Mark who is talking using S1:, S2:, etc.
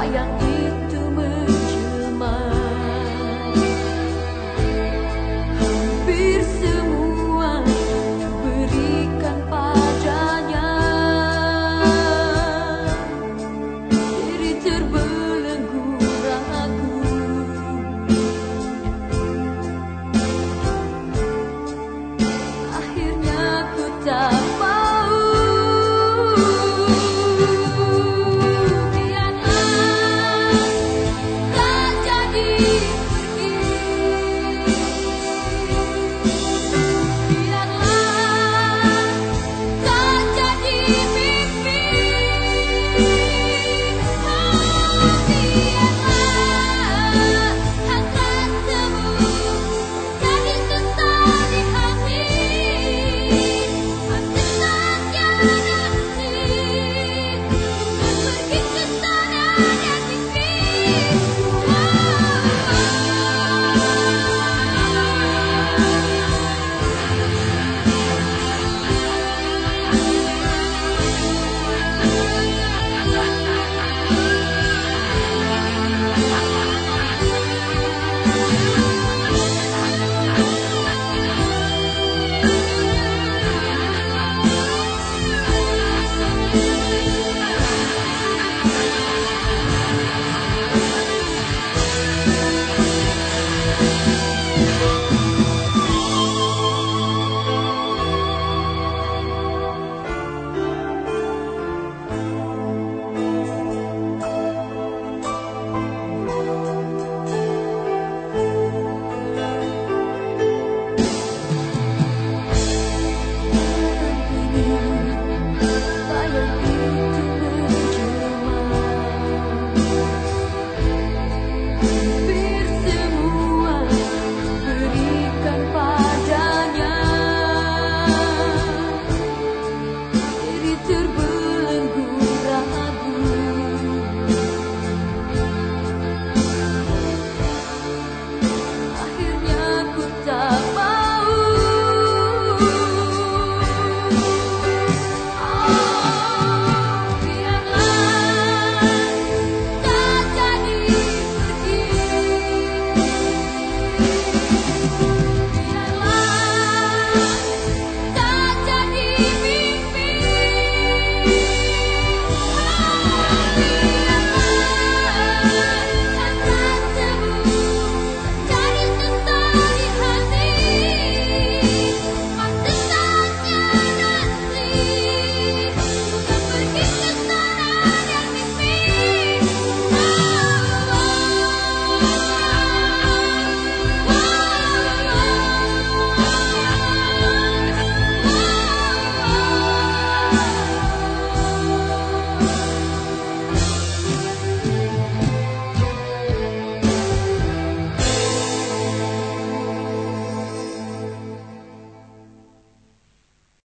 S1: 太阳